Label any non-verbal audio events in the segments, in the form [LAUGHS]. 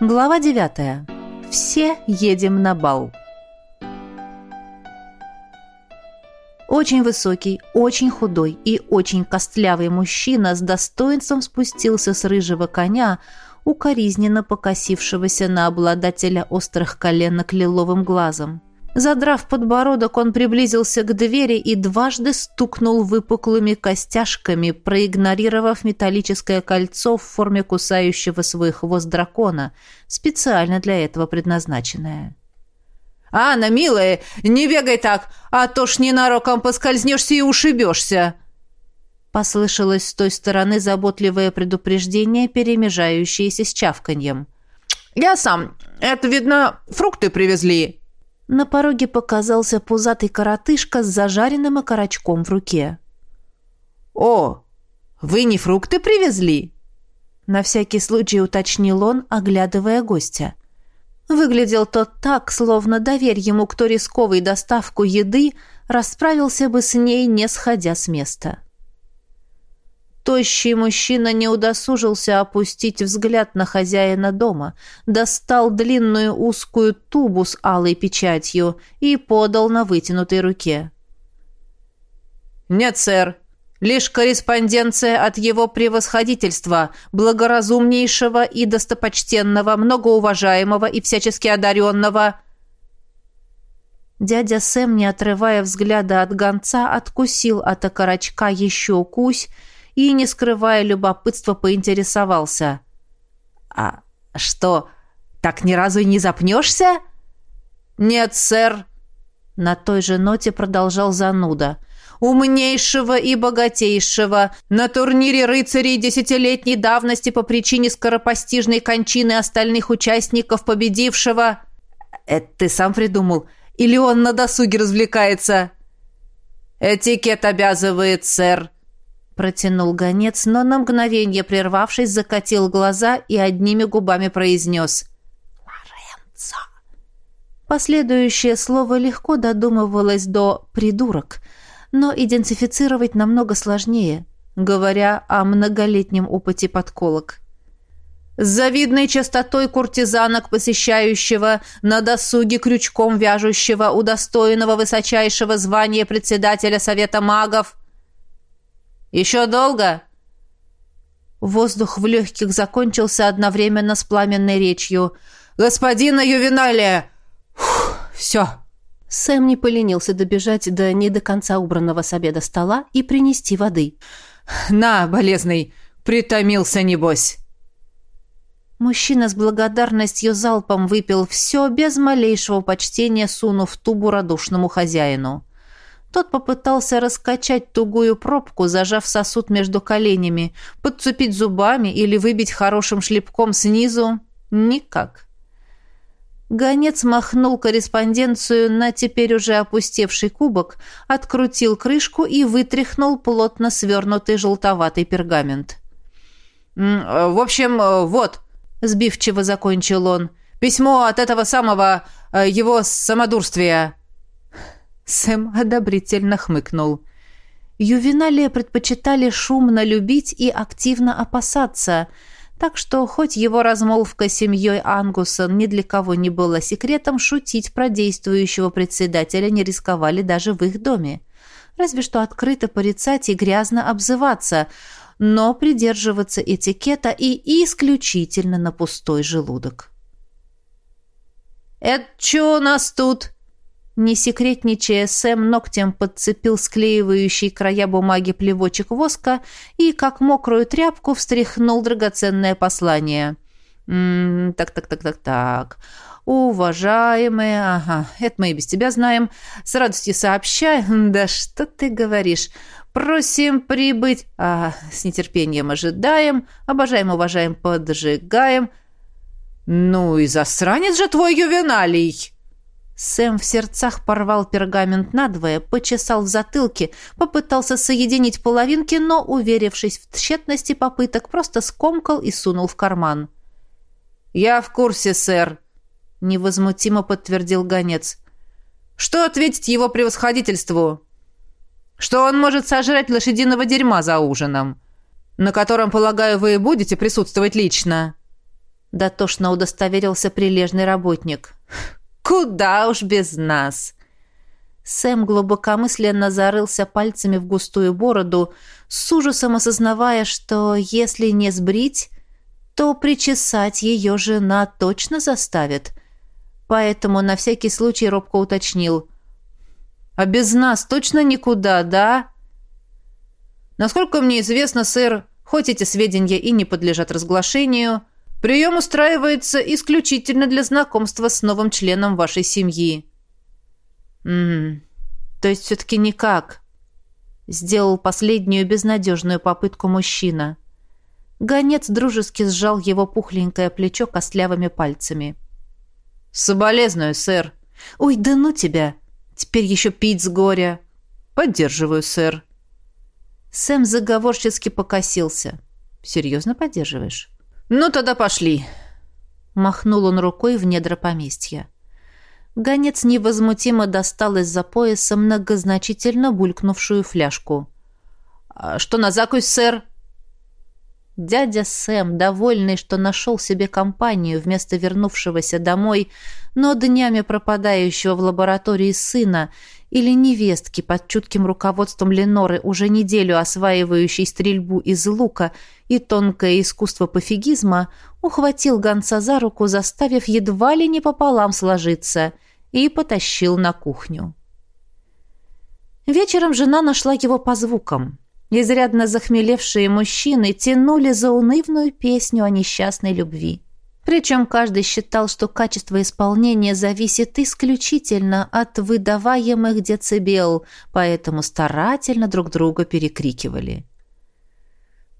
Глава 9. Все едем на бал. Очень высокий, очень худой и очень костлявый мужчина с достоинством спустился с рыжего коня, укоризненно покосившегося на обладателя острых коленок лиловым глазом. Задрав подбородок, он приблизился к двери и дважды стукнул выпуклыми костяшками, проигнорировав металлическое кольцо в форме кусающего свой хвост дракона, специально для этого предназначенное. «Анна, милая, не бегай так, а то ж ненароком поскользнешься и ушибешься!» Послышалось с той стороны заботливое предупреждение, перемежающееся с чавканьем. «Я сам. Это, видно, фрукты привезли». На пороге показался пузатый коротышка с зажаренным окорочком в руке. «О, вы не фрукты привезли?» На всякий случай уточнил он, оглядывая гостя. Выглядел тот так, словно доверь ему кто рисковый доставку еды, расправился бы с ней, не сходя с места. Тощий мужчина не удосужился опустить взгляд на хозяина дома, достал длинную узкую тубу с алой печатью и подал на вытянутой руке. «Нет, сэр, лишь корреспонденция от его превосходительства, благоразумнейшего и достопочтенного, многоуважаемого и всячески одаренного...» Дядя Сэм, не отрывая взгляда от гонца, откусил от окорочка еще кусь и, не скрывая любопытства, поинтересовался. «А что, так ни разу и не запнешься?» «Нет, сэр», — на той же ноте продолжал зануда. «Умнейшего и богатейшего, на турнире рыцарей десятилетней давности по причине скоропостижной кончины остальных участников победившего...» «Это ты сам придумал? Или он на досуге развлекается?» «Этикет обязывает, сэр», Протянул гонец, но на мгновение прервавшись, закатил глаза и одними губами произнес «Лоренцо». Последующее слово легко додумывалось до «придурок», но идентифицировать намного сложнее, говоря о многолетнем опыте подколок. С завидной частотой куртизанок, посещающего на досуге крючком вяжущего удостоенного высочайшего звания председателя Совета магов – еще долго?» Воздух в легких закончился одновременно с пламенной речью. «Господина Ювеналия!» Фух, «Все!» Сэм не поленился добежать до не до конца убранного с обеда стола и принести воды. «На, болезный! Притомился, небось!» Мужчина с благодарностью залпом выпил все, без малейшего почтения сунув тубу радушному хозяину. Тот попытался раскачать тугую пробку, зажав сосуд между коленями, подцепить зубами или выбить хорошим шлепком снизу. Никак. Гонец махнул корреспонденцию на теперь уже опустевший кубок, открутил крышку и вытряхнул плотно свернутый желтоватый пергамент. «В общем, вот», — сбивчиво закончил он, — «письмо от этого самого э, его самодурствия». Сэм одобрительно хмыкнул. Ювеналия предпочитали шумно любить и активно опасаться, так что хоть его размолвка с семьей Ангусон ни для кого не была секретом, шутить про действующего председателя не рисковали даже в их доме. Разве что открыто порицать и грязно обзываться, но придерживаться этикета и исключительно на пустой желудок. «Это что у нас тут?» Не секретничая, Сэм ногтем подцепил склеивающий края бумаги плевочек воска и, как мокрую тряпку, встряхнул драгоценное послание. «Так-так-так-так-так. Уважаемые, ага, это мы и без тебя знаем. С радостью сообщаем. [LAUGHS] Да что ты говоришь? Просим прибыть. А, с нетерпением ожидаем. Обожаем, уважаем, поджигаем. Ну и засранец же твой ювеналий!» Сэм в сердцах порвал пергамент надвое, почесал в затылке, попытался соединить половинки, но, уверившись в тщетности попыток, просто скомкал и сунул в карман. «Я в курсе, сэр», — невозмутимо подтвердил гонец. «Что ответить его превосходительству? Что он может сожрать лошадиного дерьма за ужином, на котором, полагаю, вы будете присутствовать лично?» Дотошно удостоверился прилежный работник. «Куда уж без нас!» Сэм глубокомысленно зарылся пальцами в густую бороду, с ужасом осознавая, что если не сбрить, то причесать ее жена точно заставит. Поэтому на всякий случай робко уточнил. «А без нас точно никуда, да?» «Насколько мне известно, сэр, хоть эти сведения и не подлежат разглашению, прием устраивается исключительно для знакомства с новым членом вашей семьи». «М то есть все-таки никак?» Сделал последнюю безнадежную попытку мужчина. Гонец дружески сжал его пухленькое плечо костлявыми пальцами. «Соболезную, сэр». «Ой, да ну тебя! Теперь еще пить с горя!» «Поддерживаю, сэр». Сэм заговорчески покосился. «Серьезно поддерживаешь?» «Ну, тогда пошли!» Махнул он рукой в недра поместья. Гонец невозмутимо достал из-за пояса многозначительно булькнувшую фляжку. «А «Что на закусь, сэр?» Дядя Сэм, довольный, что нашел себе компанию вместо вернувшегося домой, но днями пропадающего в лаборатории сына или невестки под чутким руководством Леноры, уже неделю осваивающей стрельбу из лука и тонкое искусство пофигизма, ухватил гонца за руку, заставив едва ли не пополам сложиться – и потащил на кухню. Вечером жена нашла его по звукам. Изрядно захмелевшие мужчины тянули за унывную песню о несчастной любви. Причем каждый считал, что качество исполнения зависит исключительно от выдаваемых децибел, поэтому старательно друг друга перекрикивали.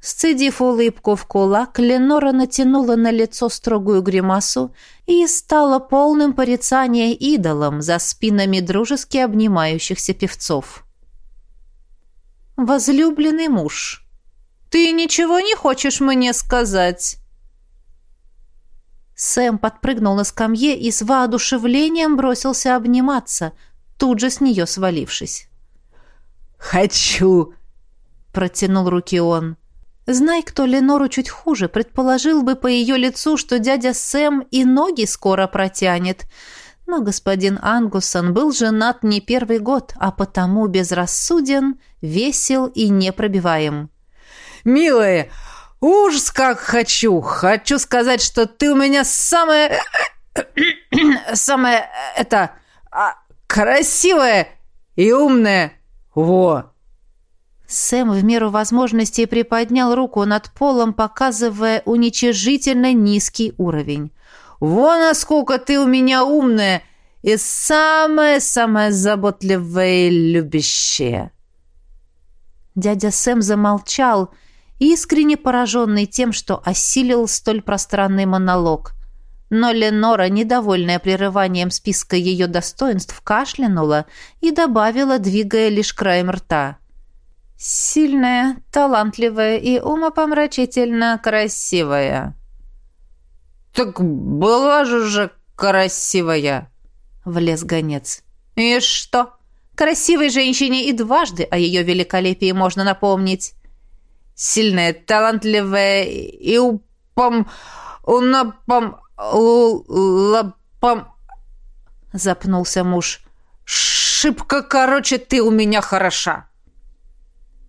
Сцедив улыбку в кулак, Ленора натянула на лицо строгую гримасу и стала полным порицания идолом за спинами дружески обнимающихся певцов. «Возлюбленный муж, ты ничего не хочешь мне сказать?» Сэм подпрыгнул на скамье и с воодушевлением бросился обниматься, тут же с нее свалившись. «Хочу!» — протянул руки он. Знай, кто Ленору чуть хуже, предположил бы по ее лицу, что дядя Сэм и ноги скоро протянет. Но господин Ангусон был женат не первый год, а потому безрассуден, весел и непробиваем. «Милая, ужас как хочу! Хочу сказать, что ты у меня самая... самая... это... А, красивая и умная! Во!» Сэм в меру возможностей приподнял руку над полом, показывая уничижительно низкий уровень. «Вон, насколько ты у меня умная и самая-самая заботливая и любящая!» Дядя Сэм замолчал, искренне пораженный тем, что осилил столь пространный монолог. Но Ленора, недовольная прерыванием списка ее достоинств, кашлянула и добавила, двигая лишь краем рта – Сильная, талантливая и умопомрачительно красивая. «Так была же же красивая!» — влез гонец. «И что? Красивой женщине и дважды о ее великолепии можно напомнить. Сильная, талантливая и упом... унапом... лапом...» — запнулся муж. «Шибко, короче, ты у меня хороша!»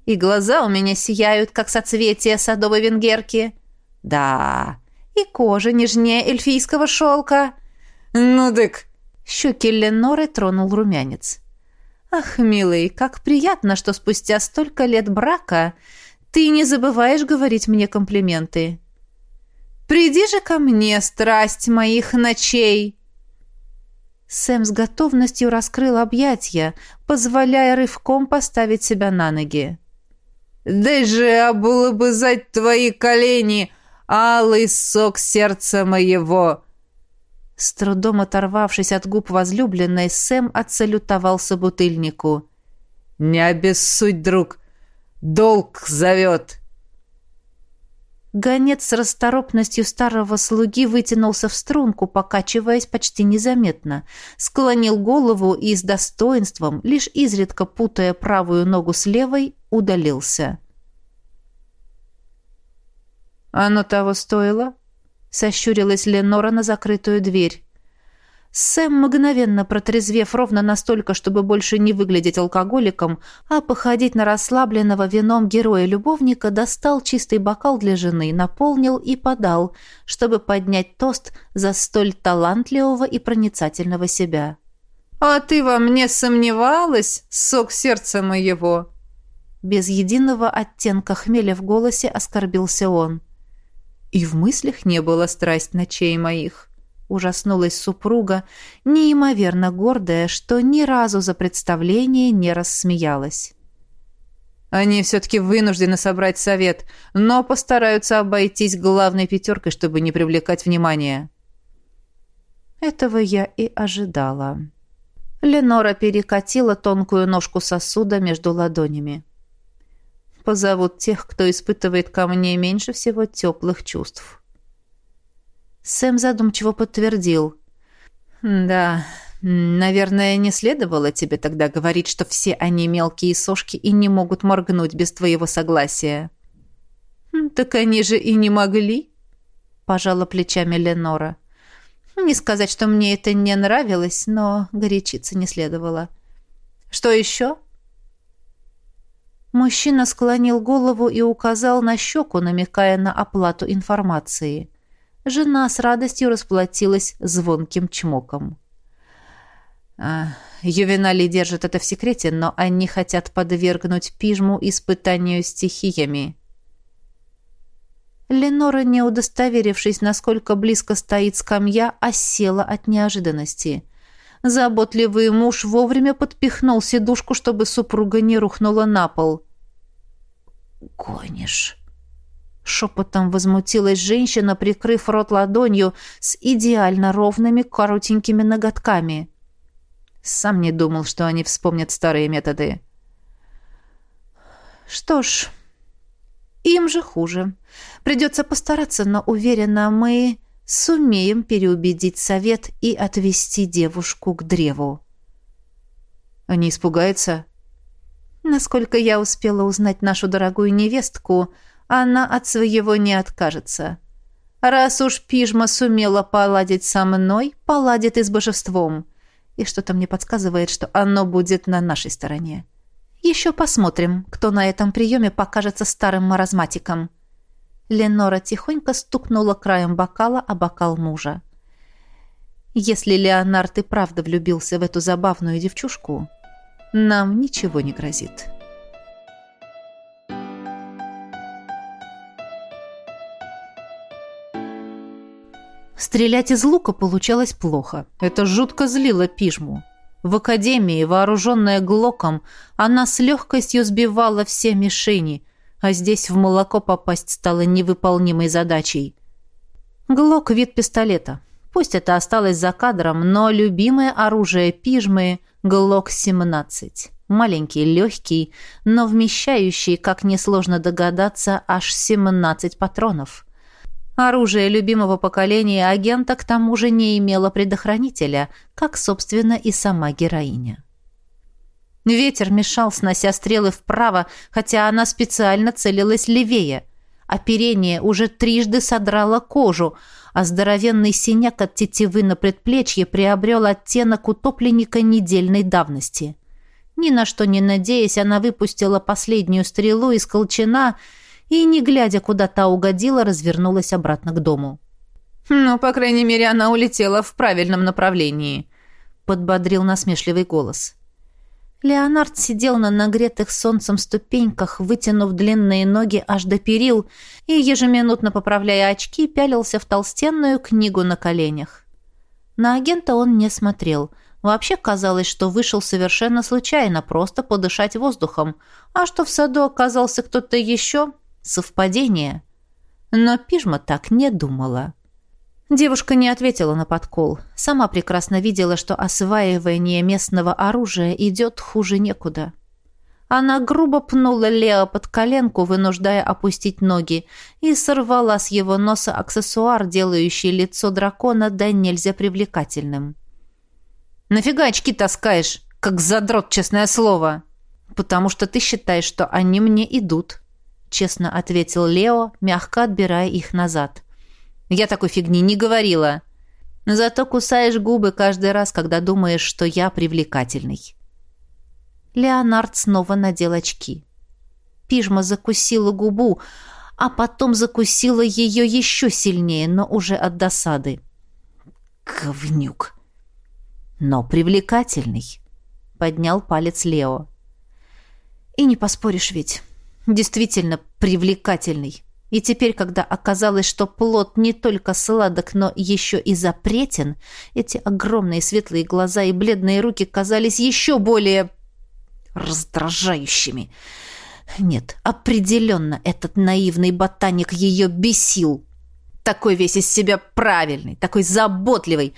И глаза у меня сияют, как соцветия садовой венгерки. Да, и кожа нежнее эльфийского шелка. Ну дык. Щеки Леноры тронул румянец. Ах, милый, как приятно, что спустя столько лет брака ты не забываешь говорить мне комплименты. Приди же ко мне, страсть моих ночей. Сэм с готовностью раскрыл объятья, позволяя рывком поставить себя на ноги. Дай же облобызать твои колени, алый сок сердца моего!» С трудом оторвавшись от губ возлюбленной, Сэм отсалютовал собутыльнику. «Не обессудь, друг! Долг зовет!» Гонец с расторопностью старого слуги вытянулся в струнку, покачиваясь почти незаметно, склонил голову и с достоинством, лишь изредка путая правую ногу с левой, удалился. «Оно того стоило?» — Сощурилась Ленора на закрытую дверь. Сэм, мгновенно протрезвев ровно настолько, чтобы больше не выглядеть алкоголиком, а походить на расслабленного вином героя-любовника, достал чистый бокал для жены, наполнил и подал, чтобы поднять тост за столь талантливого и проницательного себя. «А ты во мне сомневалась, сок сердца моего?» Без единого оттенка хмеля в голосе оскорбился он. И в мыслях не было страсть ночей моих. Ужаснулась супруга, неимоверно гордая, что ни разу за представление не рассмеялась. Они все-таки вынуждены собрать совет, но постараются обойтись главной пятеркой, чтобы не привлекать внимания. Этого я и ожидала. Ленора перекатила тонкую ножку сосуда между ладонями. Позовут тех, кто испытывает ко мне меньше всего теплых чувств. Сэм задумчиво подтвердил. «Да, наверное, не следовало тебе тогда говорить, что все они мелкие сошки и не могут моргнуть без твоего согласия». «Хм, «Так они же и не могли», — пожала плечами Ленора. «Не сказать, что мне это не нравилось, но горячиться не следовало». «Что еще?» Мужчина склонил голову и указал на щеку, намекая на оплату информации. Жена с радостью расплатилась звонким чмоком. А, Ювенали держит это в секрете, но они хотят подвергнуть пижму испытанию стихиями. Ленора, не удостоверившись, насколько близко стоит скамья, осела от неожиданности. Заботливый муж вовремя подпихнул сидушку, чтобы супруга не рухнула на пол. «Гонишь!» Шепотом возмутилась женщина, прикрыв рот ладонью с идеально ровными коротенькими ноготками. Сам не думал, что они вспомнят старые методы. Что ж, им же хуже. Придется постараться, но уверена, мы сумеем переубедить совет и отвести девушку к древу. Они испугаются? Насколько я успела узнать нашу дорогую невестку, она от своего не откажется. Раз уж пижма сумела поладить со мной, поладит и с божеством. И что-то мне подсказывает, что оно будет на нашей стороне. Еще посмотрим, кто на этом приеме покажется старым маразматиком. Ленора тихонько стукнула краем бокала о бокал мужа. Если Леонард и правда влюбился в эту забавную девчушку, нам ничего не грозит». Стрелять из лука получалось плохо. Это жутко злило пижму. В академии, вооруженная глоком, она с легкостью сбивала все мишени, а здесь в молоко попасть стало невыполнимой задачей. Глок — вид пистолета. Пусть это осталось за кадром, но любимое оружие пижмы — Глок-17. Маленький, легкий, но вмещающий, как несложно догадаться, аж 17 патронов. Оружие любимого поколения агента к тому же не имело предохранителя, как, собственно, и сама героиня. Ветер мешал, снося стрелы вправо, хотя она специально целилась левее. Оперение уже трижды содрало кожу, а здоровенный синяк от тетивы на предплечье приобрел оттенок утопленника недельной давности. Ни на что не надеясь, она выпустила последнюю стрелу из колчана и, не глядя, куда та угодила, развернулась обратно к дому. «Ну, по крайней мере, она улетела в правильном направлении», — подбодрил насмешливый голос. Леонард сидел на нагретых солнцем ступеньках, вытянув длинные ноги аж до перил и, ежеминутно поправляя очки, пялился в толстенную книгу на коленях. На агента он не смотрел. Вообще казалось, что вышел совершенно случайно, просто подышать воздухом. А что в саду оказался кто-то еще, Совпадение? Но Пижма так не думала. Девушка не ответила на подкол. Сама прекрасно видела, что осваивание местного оружия идет хуже некуда. Она грубо пнула Лео под коленку, вынуждая опустить ноги, и сорвала с его носа аксессуар, делающий лицо дракона да нельзя привлекательным. «Нафига очки таскаешь, как задрот, честное слово?» «Потому что ты считаешь, что они мне идут», честно ответил Лео, мягко отбирая их назад. Я такой фигни не говорила. Зато кусаешь губы каждый раз, когда думаешь, что я привлекательный. Леонард снова надел очки. Пижма закусила губу, а потом закусила ее еще сильнее, но уже от досады. «Говнюк!» «Но привлекательный!» — поднял палец Лео. «И не поспоришь ведь. Действительно привлекательный. И теперь, когда оказалось, что плод не только сладок, но еще и запретен, эти огромные светлые глаза и бледные руки казались еще более раздражающими. Нет, определенно этот наивный ботаник ее бесил. Такой весь из себя правильный, такой заботливый.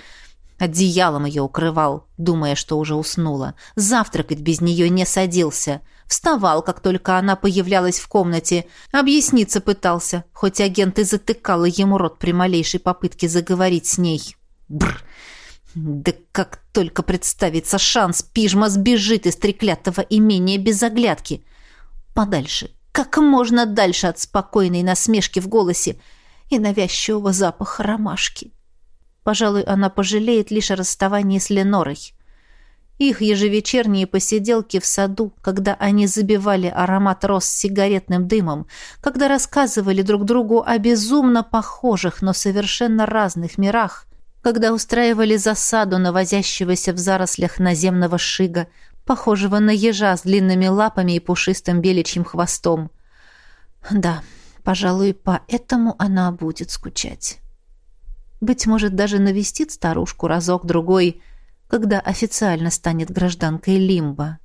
Одеялом ее укрывал, думая, что уже уснула. Завтракать без нее не садился. Вставал, как только она появлялась в комнате. Объясниться пытался, хоть агент и затыкала ему рот при малейшей попытке заговорить с ней. Бррр! Да как только представится шанс, пижма сбежит из треклятого имения без оглядки. Подальше, как можно дальше от спокойной насмешки в голосе и навязчивого запаха ромашки. Пожалуй, она пожалеет лишь о расставании с Ленорой. Их ежевечерние посиделки в саду, когда они забивали аромат роз сигаретным дымом, когда рассказывали друг другу о безумно похожих, но совершенно разных мирах, когда устраивали засаду на возящегося в зарослях наземного шига, похожего на ежа с длинными лапами и пушистым беличьим хвостом. Да, пожалуй, поэтому она будет скучать. Быть может, даже навестит старушку разок-другой, когда официально станет гражданкой Лимба.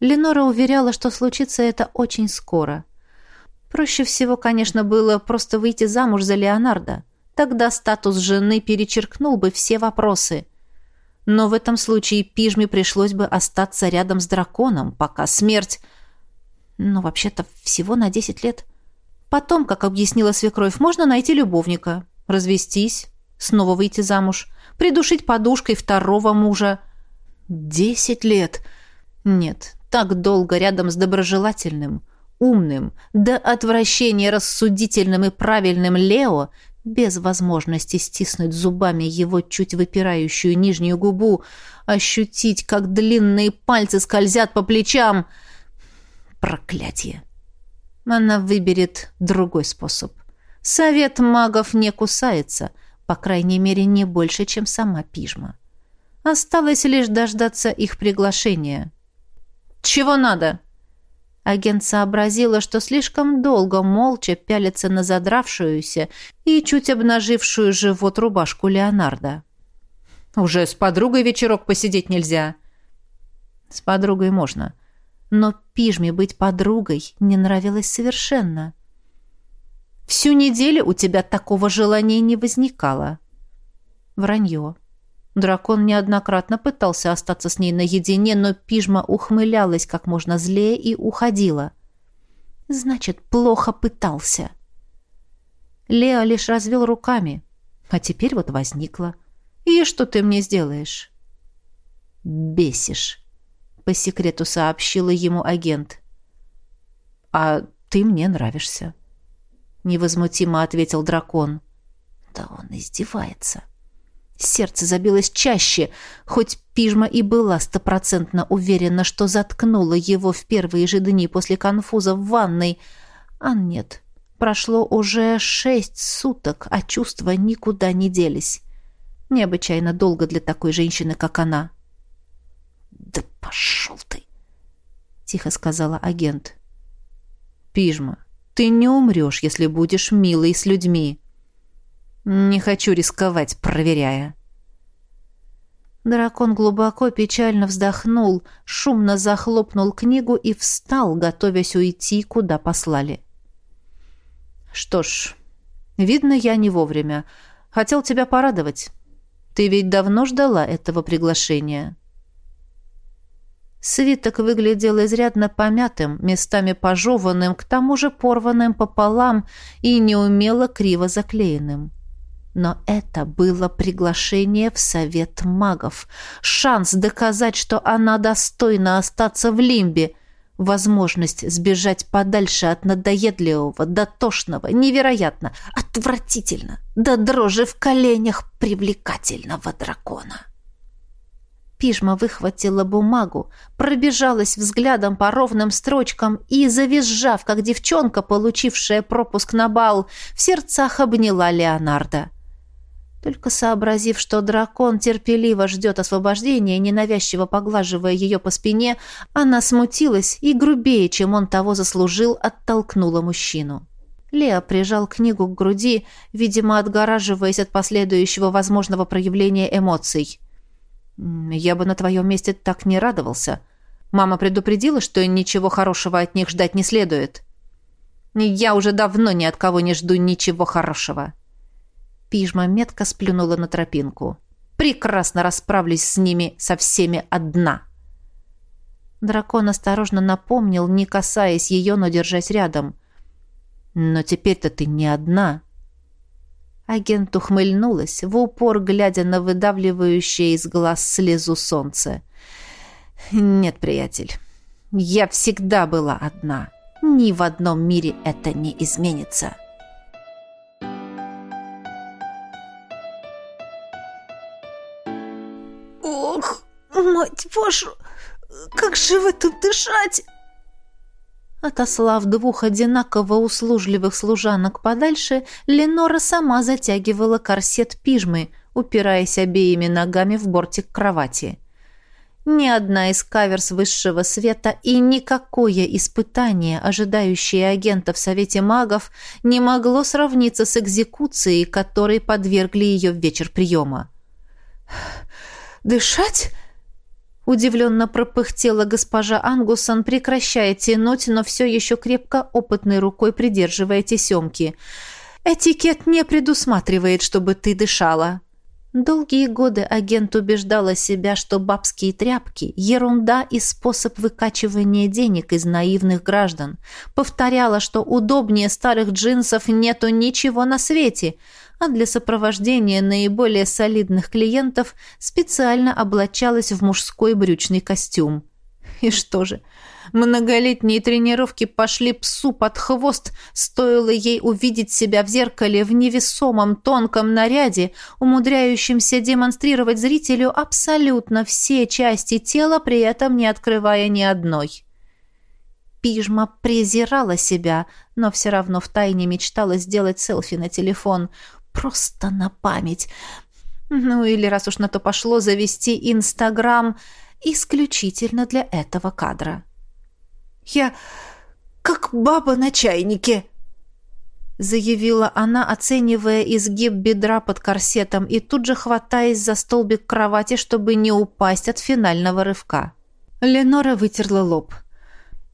Ленора уверяла, что случится это очень скоро. Проще всего, конечно, было просто выйти замуж за Леонардо. Тогда статус жены перечеркнул бы все вопросы. Но в этом случае Пижме пришлось бы остаться рядом с драконом, пока смерть... Ну, вообще-то, всего на десять лет. Потом, как объяснила свекровь, можно найти любовника, развестись, снова выйти замуж, придушить подушкой второго мужа. Десять лет? Нет, так долго рядом с доброжелательным, умным, до отвращения рассудительным и правильным Лео без возможности стиснуть зубами его чуть выпирающую нижнюю губу, ощутить, как длинные пальцы скользят по плечам. Проклятие! Она выберет другой способ. Совет магов не кусается, по крайней мере, не больше, чем сама пижма. Осталось лишь дождаться их приглашения. «Чего надо?» Агент сообразила, что слишком долго молча пялится на задравшуюся и чуть обнажившую живот рубашку Леонардо. «Уже с подругой вечерок посидеть нельзя». «С подругой можно. Но пижме быть подругой не нравилось совершенно». «Всю неделю у тебя такого желания не возникало». Вранье. Дракон неоднократно пытался остаться с ней наедине, но пижма ухмылялась как можно злее и уходила. Значит, плохо пытался. Лео лишь развел руками. А теперь вот возникла. И что ты мне сделаешь? Бесишь, по секрету сообщила ему агент. А ты мне нравишься, невозмутимо ответил дракон. Да он издевается. Сердце забилось чаще, хоть пижма и была стопроцентно уверена, что заткнула его в первые же дни после конфуза в ванной. А нет, прошло уже шесть суток, а чувства никуда не делись. Необычайно долго для такой женщины, как она. «Да пошел ты!» — тихо сказала агент. «Пижма, ты не умрешь, если будешь милой с людьми». Не хочу рисковать, проверяя. Дракон глубоко печально вздохнул, шумно захлопнул книгу и встал, готовясь уйти, куда послали. Что ж, видно, я не вовремя. Хотел тебя порадовать. Ты ведь давно ждала этого приглашения. Свиток выглядел изрядно помятым, местами пожеванным, к тому же порванным пополам и неумело криво заклеенным. Но это было приглашение в совет магов. Шанс доказать, что она достойна остаться в лимбе. Возможность сбежать подальше от надоедливого, дотошного, невероятно, отвратительно, до дрожи в коленях привлекательного дракона. Пижма выхватила бумагу, пробежалась взглядом по ровным строчкам и, завизжав, как девчонка, получившая пропуск на бал, в сердцах обняла Леонардо. Только сообразив, что дракон терпеливо ждет освобождения, ненавязчиво поглаживая ее по спине, она смутилась и грубее, чем он того заслужил, оттолкнула мужчину. Лео прижал книгу к груди, видимо, отгораживаясь от последующего возможного проявления эмоций – «Я бы на твоем месте так не радовался. Мама предупредила, что ничего хорошего от них ждать не следует». «Я уже давно ни от кого не жду ничего хорошего». Пижма метко сплюнула на тропинку. «Прекрасно расправлюсь с ними со всеми одна». Дракон осторожно напомнил, не касаясь ее, но держась рядом. «Но теперь-то ты не одна». Агент ухмыльнулась, в упор глядя на выдавливающее из глаз слезу солнце. «Нет, приятель, я всегда была одна. Ни в одном мире это не изменится». «Ох, мать вашу, как же в этом дышать?» Отослав двух одинаково услужливых служанок подальше, Ленора сама затягивала корсет пижмы, упираясь обеими ногами в бортик кровати. Ни одна из каверс высшего света и никакое испытание, ожидающее агента в Совете магов, не могло сравниться с экзекуцией, которой подвергли ее в вечер приема. «Дышать?» Удивленно пропыхтела госпожа Ангусон, прекращая тянуть, но все еще крепко опытной рукой придерживая тесемки. «Этикет не предусматривает, чтобы ты дышала». Долгие годы агент убеждала себя, что бабские тряпки – ерунда и способ выкачивания денег из наивных граждан. Повторяла, что удобнее старых джинсов нету ничего на свете – а для сопровождения наиболее солидных клиентов специально облачалась в мужской брючный костюм. И что же, многолетние тренировки пошли псу под хвост, стоило ей увидеть себя в зеркале в невесомом тонком наряде, умудряющемся демонстрировать зрителю абсолютно все части тела, при этом не открывая ни одной. Пижма презирала себя, но все равно втайне мечтала сделать селфи на телефон – Просто на память. Ну или, раз уж на то пошло, завести Инстаграм исключительно для этого кадра. «Я как баба на чайнике», — заявила она, оценивая изгиб бедра под корсетом и тут же хватаясь за столбик кровати, чтобы не упасть от финального рывка. Ленора вытерла лоб.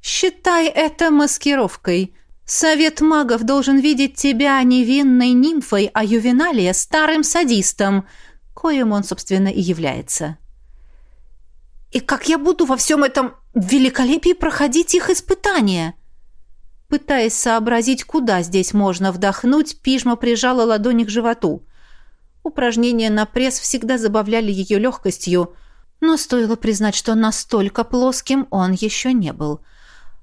«Считай это маскировкой», Совет магов должен видеть тебя невинной нимфой, а Ювеналия — старым садистом, коим он, собственно, и является. И как я буду во всем этом великолепии проходить их испытания?» Пытаясь сообразить, куда здесь можно вдохнуть, пижма прижала ладони к животу. Упражнения на пресс всегда забавляли ее легкостью, но стоило признать, что настолько плоским он еще не был.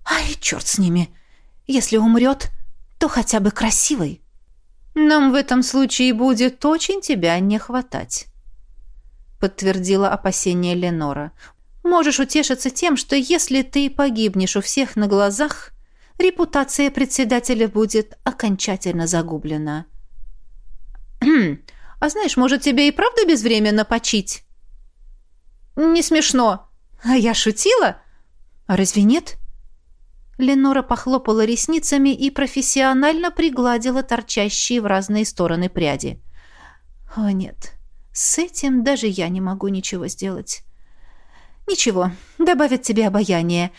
«Ай, черт с ними!» Если умрет, то хотя бы красивый. Нам в этом случае будет очень тебя не хватать, подтвердила опасение Ленора. Можешь утешиться тем, что если ты погибнешь у всех на глазах, репутация председателя будет окончательно загублена. [CLEARS THROAT] а знаешь, может, тебе и правда безвременно почить? Не смешно. А я шутила? А разве нет? Ленора похлопала ресницами и профессионально пригладила торчащие в разные стороны пряди. «О, нет, с этим даже я не могу ничего сделать». «Ничего, добавят тебе обаяние.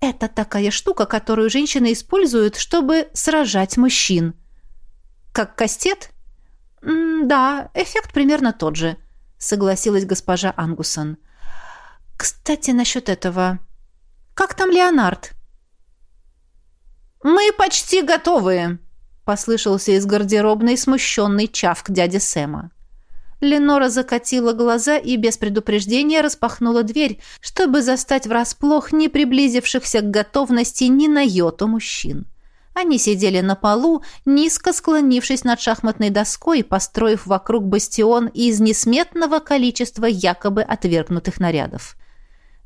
Это такая штука, которую женщины используют, чтобы сражать мужчин». «Как кастет?» «Да, эффект примерно тот же», — согласилась госпожа Ангусон. «Кстати, насчет этого. Как там Леонард?» «Мы почти готовы», — послышался из гардеробной смущенный чавк дяди Сэма. Ленора закатила глаза и без предупреждения распахнула дверь, чтобы застать врасплох не приблизившихся к готовности ни на йоту мужчин. Они сидели на полу, низко склонившись над шахматной доской, построив вокруг бастион из несметного количества якобы отвергнутых нарядов.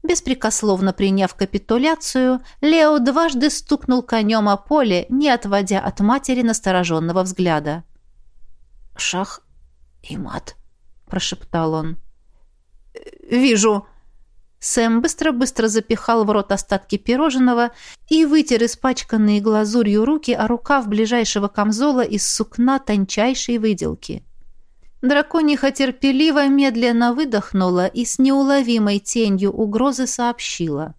Беспрекословно приняв капитуляцию, Лео дважды стукнул конем о поле, не отводя от матери настороженного взгляда. «Шах и мат», — прошептал он. «Вижу». Сэм быстро-быстро запихал в рот остатки пирожного и вытер испачканные глазурью руки о рукав ближайшего камзола из сукна тончайшей выделки. Дракониха терпеливо медленно выдохнула и с неуловимой тенью угрозы сообщила.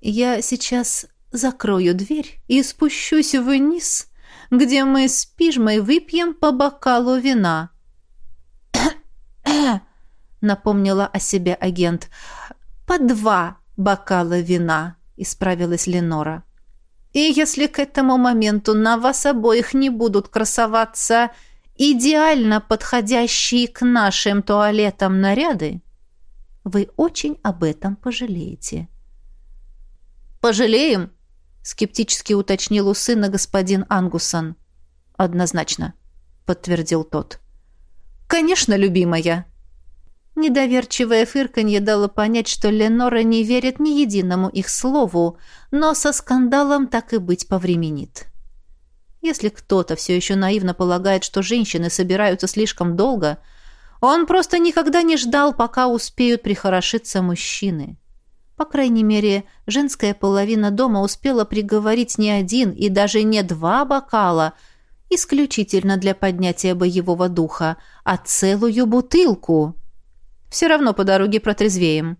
«Я сейчас закрою дверь и спущусь вниз, где мы с пижмой выпьем по бокалу вина». [COUGHS] напомнила о себе агент. «По два бокала вина», — исправилась Ленора. «И если к этому моменту на вас обоих не будут красоваться идеально подходящие к нашим туалетам наряды, вы очень об этом пожалеете». «Пожалеем?» — скептически уточнил у сына господин Ангусон. «Однозначно», — подтвердил тот. «Конечно, любимая», Недоверчивое фырканье дало понять, что Ленора не верит ни единому их слову, но со скандалом так и быть повременит. Если кто-то все еще наивно полагает, что женщины собираются слишком долго, он просто никогда не ждал, пока успеют прихорошиться мужчины. По крайней мере, женская половина дома успела приговорить не один и даже не два бокала, исключительно для поднятия боевого духа, а целую бутылку. Все равно по дороге протрезвеем».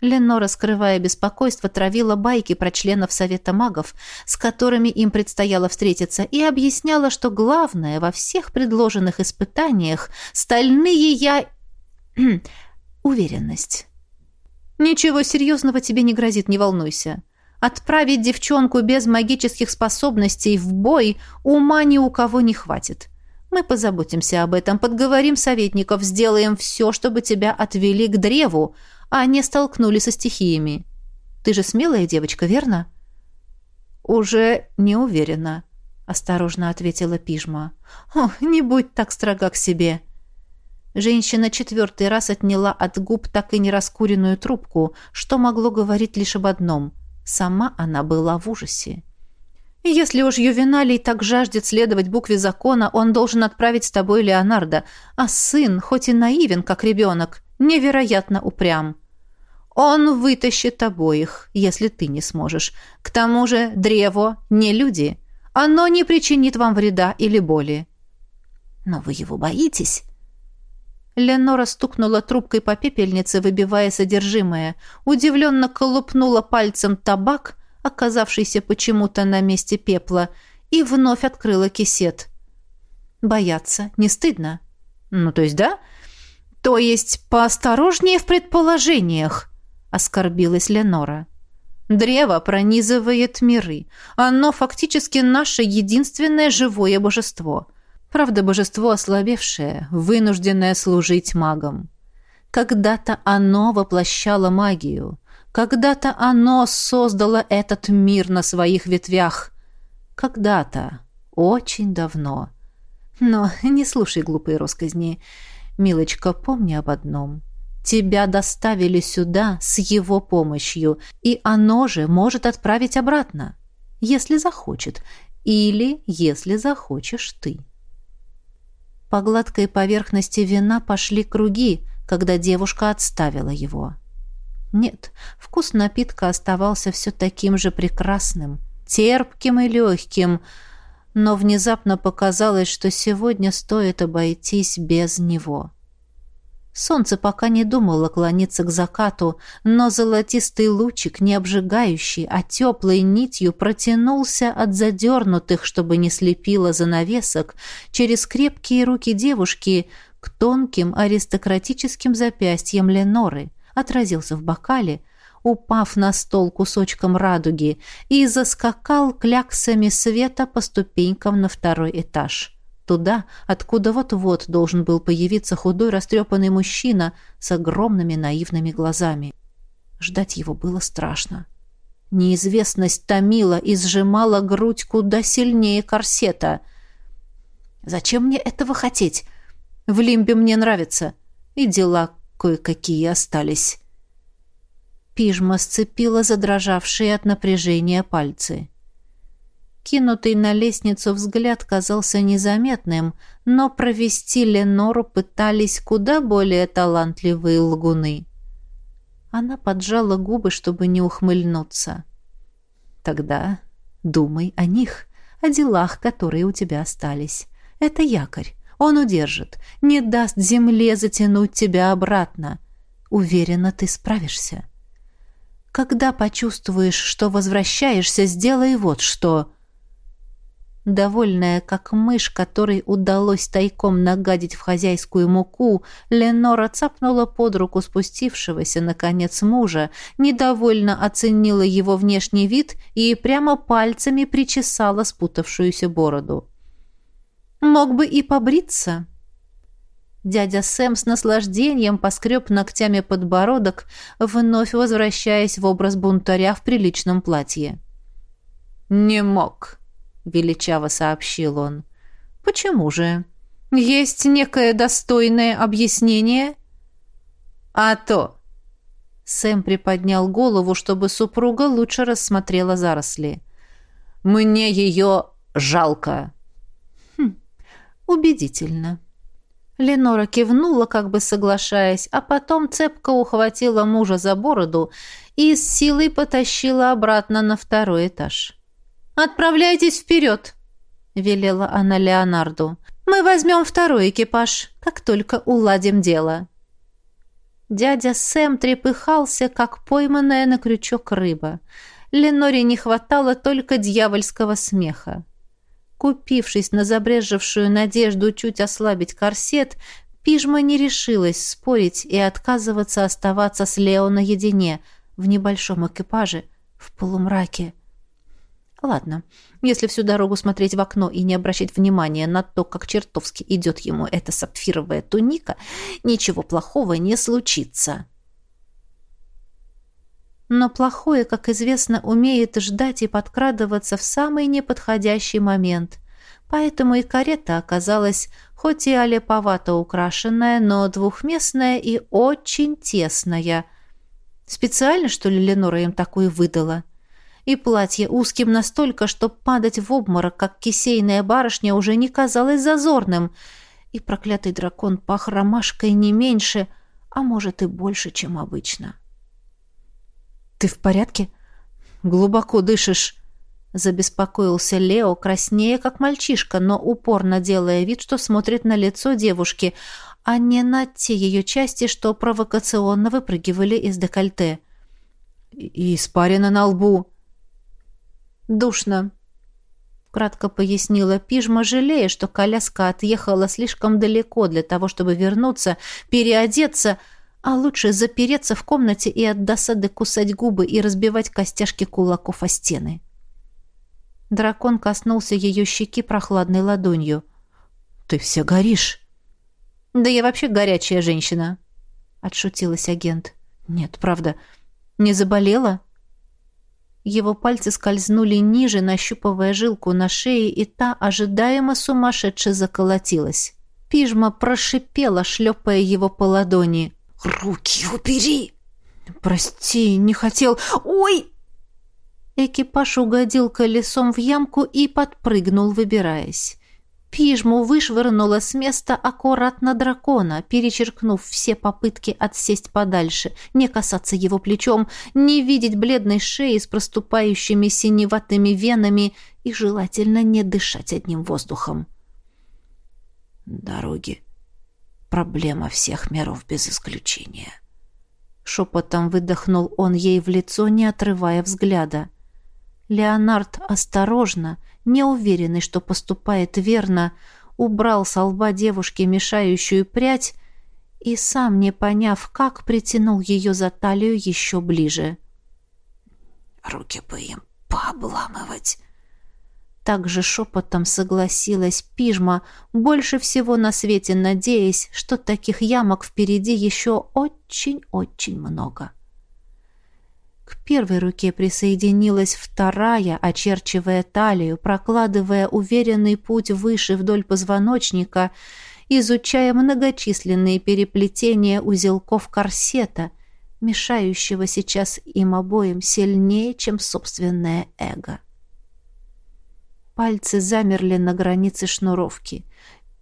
Ленора, скрывая беспокойство, травила байки про членов Совета магов, с которыми им предстояло встретиться, и объясняла, что главное во всех предложенных испытаниях — стальные я... [CLEARS THROAT] уверенность. «Ничего серьезного тебе не грозит, не волнуйся. Отправить девчонку без магических способностей в бой ума ни у кого не хватит. Мы позаботимся об этом, подговорим советников, сделаем все, чтобы тебя отвели к древу, а не столкнули со стихиями. Ты же смелая девочка, верно?» «Уже не уверена», — осторожно ответила Пижма. «О, не будь так строга к себе». Женщина четвертый раз отняла от губ так и не раскуренную трубку, что могло говорить лишь об одном. Сама она была в ужасе. Если уж Ювеналий так жаждет следовать букве закона, он должен отправить с тобой Леонардо, а сын, хоть и наивен, как ребенок, невероятно упрям. Он вытащит обоих, если ты не сможешь. К тому же древо не люди. Оно не причинит вам вреда или боли. Но вы его боитесь? Ленора стукнула трубкой по пепельнице, выбивая содержимое, удивленно колупнула пальцем табак — оказавшийся почему-то на месте пепла, и вновь открыла кисет. Бояться не стыдно. Ну, то есть, да? То есть, поосторожнее в предположениях, оскорбилась Ленора. Древо пронизывает миры. Оно фактически наше единственное живое божество. Правда, божество ослабевшее, вынужденное служить магам. Когда-то оно воплощало магию. Когда-то оно создало этот мир на своих ветвях. Когда-то. Очень давно. Но не слушай глупые росказни. Милочка, помни об одном. Тебя доставили сюда с его помощью, и оно же может отправить обратно, если захочет, или если захочешь ты. По гладкой поверхности вина пошли круги, когда девушка отставила его. — нет, вкус напитка оставался все таким же прекрасным, терпким и легким, но внезапно показалось, что сегодня стоит обойтись без него. Солнце пока не думало клониться к закату, но золотистый лучик, не обжигающий, а теплой нитью протянулся от задернутых, чтобы не слепило занавесок, через крепкие руки девушки к тонким аристократическим запястьям Леноры отразился в бокале, упав на стол кусочком радуги, и заскакал кляксами света по ступенькам на второй этаж. туда, откуда вот-вот должен был появиться худой растрепанный мужчина с огромными наивными глазами. Ждать его было страшно. Неизвестность томила и сжимала грудь куда сильнее корсета. «Зачем мне этого хотеть? В Лимбе мне нравится. И дела кое-какие остались». Пижма сцепила задрожавшие от напряжения пальцы. Кинутый на лестницу взгляд казался незаметным, но провести Ленору пытались куда более талантливые лгуны. Она поджала губы, чтобы не ухмыльнуться. «Тогда думай о них, о делах, которые у тебя остались. Это якорь. Он удержит, не даст земле затянуть тебя обратно. Уверена, ты справишься. Когда почувствуешь, что возвращаешься, сделай вот что. Довольная, как мышь, которой удалось тайком нагадить в хозяйскую муку, Ленора цапнула под руку спустившегося, наконец, мужа, недовольно оценила его внешний вид и прямо пальцами причесала спутавшуюся бороду. «Мог бы и побриться». Дядя Сэм с наслаждением поскреб ногтями подбородок, вновь возвращаясь в образ бунтаря в приличном платье. «Не мог», величаво сообщил он. Почему же? Есть некое достойное объяснение? А то. Сэм приподнял голову, чтобы супруга лучше рассмотрела заросли. Мне ее жалко. Хм, убедительно. Ленора кивнула, как бы соглашаясь, а потом цепко ухватила мужа за бороду и с силой потащила обратно на второй этаж. «Отправляйтесь вперед!» — велела она Леонарду. «Мы возьмем второй экипаж, как только уладим дело». Дядя Сэм трепыхался, как пойманная на крючок рыба. Леноре не хватало только дьявольского смеха. Купившись на забрежевшую надежду чуть ослабить корсет, Пижма не решилась спорить и отказываться оставаться с Лео наедине, в небольшом экипаже, в полумраке. Ладно, если всю дорогу смотреть в окно и не обращать внимания на то, как чертовски идет ему эта сапфировая туника, ничего плохого не случится. Но плохое, как известно, умеет ждать и подкрадываться в самый неподходящий момент. Поэтому и карета оказалась хоть и олеповато украшенная, но двухместная и очень тесная. Специально, что ли, Ленора им такую выдала? — и платье узким настолько, что падать в обморок, как кисейная барышня, уже не казалось зазорным, и проклятый дракон пах ромашкой не меньше, а может и больше, чем обычно. «Ты в порядке? Глубоко дышишь?» Забеспокоился Лео, краснее, как мальчишка, но упорно делая вид, что смотрит на лицо девушки, а не на те ее части, что провокационно выпрыгивали из декольте. «И испарина на лбу», «Душно», — кратко пояснила Пижма, жалея, что коляска отъехала слишком далеко для того, чтобы вернуться, переодеться, а лучше запереться в комнате и от досады кусать губы и разбивать костяшки кулаков о стены. Дракон коснулся ее щеки прохладной ладонью. «Ты вся горишь!» «Да я вообще горячая женщина!» — отшутилась агент. «Нет, правда. Не заболела?» Его пальцы скользнули ниже, нащупывая жилку на шее, и та ожидаемо сумасшедше заколотилась. Пижма прошипела, шлепая его по ладони. «Руки убери!» «Прости, не хотел... Ой!» Экипаж угодил колесом в ямку и подпрыгнул, выбираясь. Пижму вышвырнула с места аккуратно дракона, перечеркнув все попытки отсесть подальше, не касаться его плечом, не видеть бледной шеи с проступающими синеватыми венами и желательно не дышать одним воздухом. «Дороги — проблема всех миров без исключения», — шепотом выдохнул он ей в лицо, не отрывая взгляда. Леонард осторожно, неуверенный, что поступает верно, убрал с лба девушки мешающую прядь и, сам не поняв, как, притянул ее за талию еще ближе. «Руки бы им пообламывать!» Также шепотом согласилась пижма, больше всего на свете надеясь, что таких ямок впереди еще очень-очень много. К первой руке присоединилась вторая, очерчивая талию, прокладывая уверенный путь выше вдоль позвоночника, изучая многочисленные переплетения узелков корсета, мешающего сейчас им обоим сильнее, чем собственное эго. Пальцы замерли на границе шнуровки.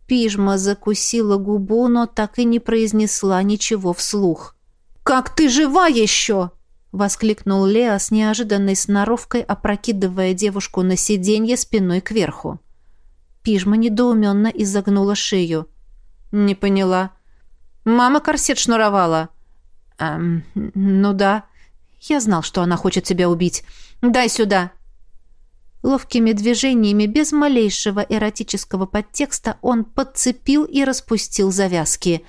Пижма закусила губу, но так и не произнесла ничего вслух. «Как ты жива еще?» — воскликнул Лео с неожиданной сноровкой, опрокидывая девушку на сиденье спиной кверху. Пижма недоуменно изогнула шею. «Не поняла. Мама корсет шнуровала». «Эм, ну да. Я знал, что она хочет тебя убить. Дай сюда!» Ловкими движениями, без малейшего эротического подтекста, он подцепил и распустил завязки.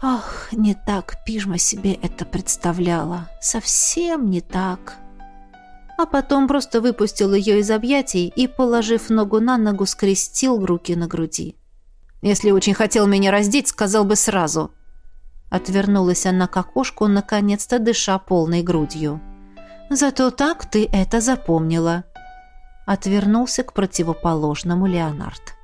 Ах, не так Пижма себе это представляла. Совсем не так. А потом просто выпустил ее из объятий и, положив ногу на ногу, скрестил руки на груди. «Если очень хотел меня раздеть, сказал бы сразу». Отвернулась она к окошку, наконец-то дыша полной грудью. «Зато так ты это запомнила», отвернулся к противоположному Леонард.